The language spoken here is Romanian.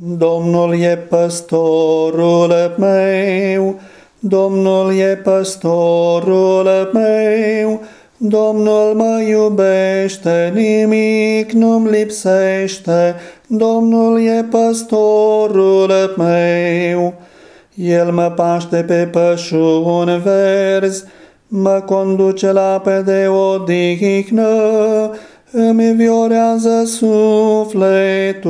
Domnul e păstorul meu, Domnul e păstorul meu, Domnul mă iubește, nimic nu-mi lipsește, Domnul e păstorul meu. El mă paște pe pășuni verzi, mă conduce la pe de odihnă, îmi viorează sufletul.